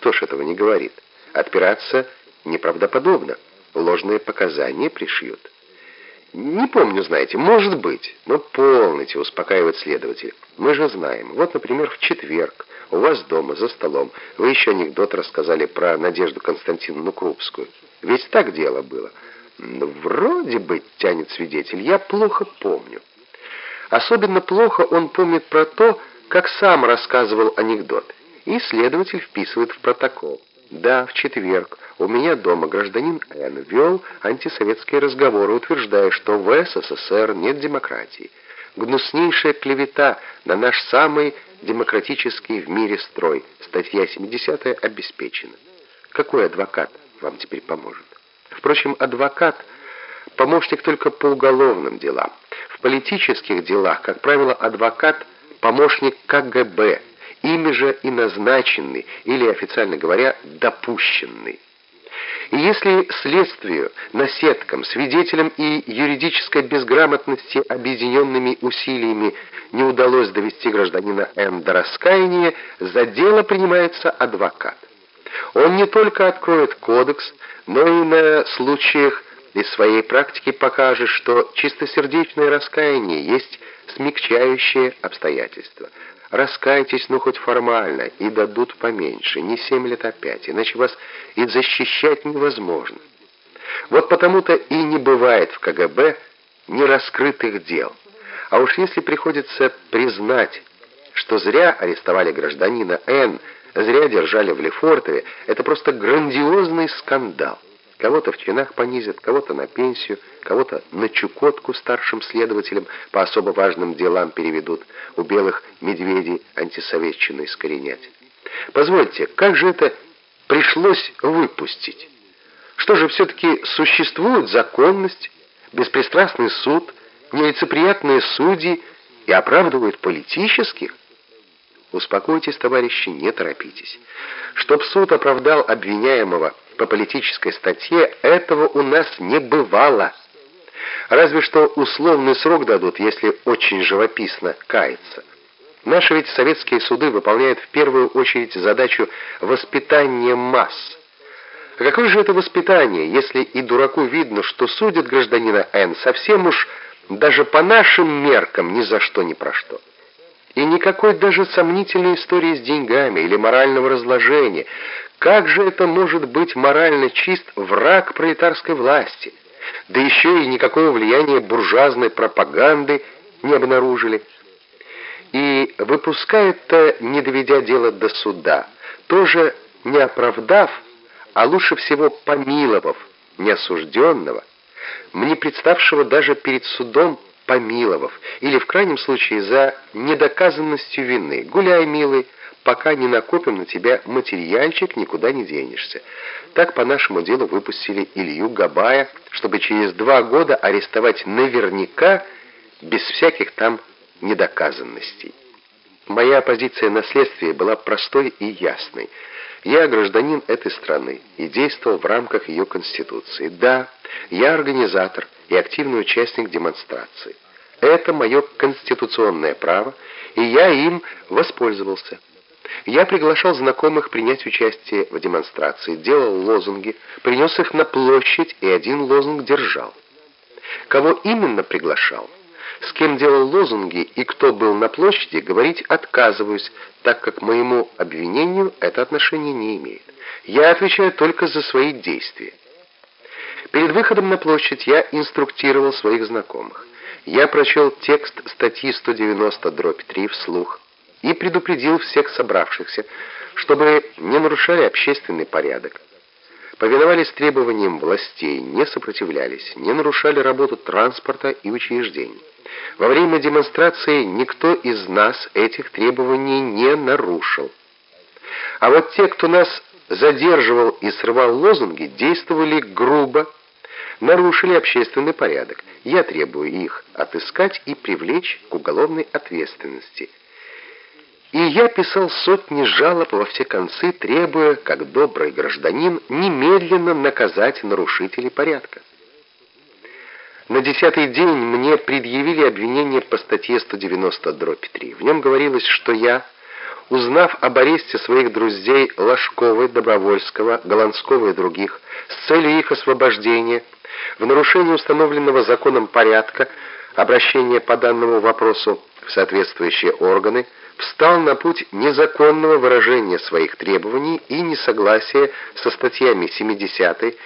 Кто ж этого не говорит? Отпираться неправдоподобно. Ложные показания пришьют. Не помню, знаете, может быть, но полностью успокаивает следователь. Мы же знаем. Вот, например, в четверг у вас дома за столом вы еще анекдот рассказали про Надежду Константиновну Крупскую. Ведь так дело было. Вроде бы, тянет свидетель, я плохо помню. Особенно плохо он помнит про то, как сам рассказывал анекдот. И следователь вписывает в протокол. Да, в четверг у меня дома гражданин Н. вел антисоветские разговоры, утверждая, что в СССР нет демократии. Гнуснейшая клевета на наш самый демократический в мире строй. Статья 70 обеспечена. Какой адвокат вам теперь поможет? Впрочем, адвокат – помощник только по уголовным делам. В политических делах, как правило, адвокат – помощник КГБ, ими же и назначенный, или, официально говоря, допущенный. И если следствию, наседкам, свидетелям и юридической безграмотности объединенными усилиями не удалось довести гражданина Н до раскаяния, за дело принимается адвокат. Он не только откроет кодекс, но и на случаях из своей практики покажет, что чистосердечное раскаяние есть смягчающее обстоятельство. Раскайтесь, ну хоть формально, и дадут поменьше, не семь лет опять, иначе вас и защищать невозможно. Вот потому-то и не бывает в КГБ нераскрытых дел. А уж если приходится признать, что зря арестовали гражданина Н., зря держали в Лефортове, это просто грандиозный скандал. Кого-то в чинах понизят, кого-то на пенсию, кого-то на Чукотку старшим следователям по особо важным делам переведут, у белых медведей антисоветчины искоренять. Позвольте, как же это пришлось выпустить? Что же все-таки существует законность, беспристрастный суд, нелицеприятные судьи и оправдывают политических? Успокойтесь, товарищи, не торопитесь. Чтоб суд оправдал обвиняемого по политической статье, этого у нас не бывало. Разве что условный срок дадут, если очень живописно кается. Наши ведь советские суды выполняют в первую очередь задачу воспитания масс. А какое же это воспитание, если и дураку видно, что судят гражданина Н совсем уж даже по нашим меркам ни за что ни про что? И никакой даже сомнительной истории с деньгами или морального разложения. Как же это может быть морально чист враг пролетарской власти? Да еще и никакого влияния буржуазной пропаганды не обнаружили. И выпускают-то, не доведя дело до суда, тоже не оправдав, а лучше всего помиловав неосужденного, мне представшего даже перед судом помиловав, или в крайнем случае за недоказанностью вины. Гуляй, милый, пока не накопим на тебя материальчик, никуда не денешься. Так по нашему делу выпустили Илью Габая, чтобы через два года арестовать наверняка, без всяких там недоказанностей. Моя позиция на следствии была простой и ясной. Я гражданин этой страны и действовал в рамках ее конституции. Да, я организатор и активный участник демонстрации. Это мое конституционное право, и я им воспользовался. Я приглашал знакомых принять участие в демонстрации, делал лозунги, принес их на площадь и один лозунг держал. Кого именно приглашал, с кем делал лозунги и кто был на площади, говорить отказываюсь, так как моему обвинению это отношение не имеет. Я отвечаю только за свои действия. Перед выходом на площадь я инструктировал своих знакомых. Я прочел текст статьи 190-3 вслух и предупредил всех собравшихся, чтобы не нарушали общественный порядок. Повиновались требованиям властей, не сопротивлялись, не нарушали работу транспорта и учреждений. Во время демонстрации никто из нас этих требований не нарушил. А вот те, кто нас задерживал и срывал лозунги, действовали грубо, нарушили общественный порядок. Я требую их отыскать и привлечь к уголовной ответственности. И я писал сотни жалоб во все концы, требуя, как добрый гражданин, немедленно наказать нарушителей порядка. На десятый день мне предъявили обвинение по статье 190-3. В нем говорилось, что я, узнав об аресте своих друзей Ложковой, Добровольского, Голландского и других, с целью их освобождения, в нарушении установленного законом порядка, обращение по данному вопросу в соответствующие органы – встал на путь незаконного выражения своих требований и несогласия со статьями 70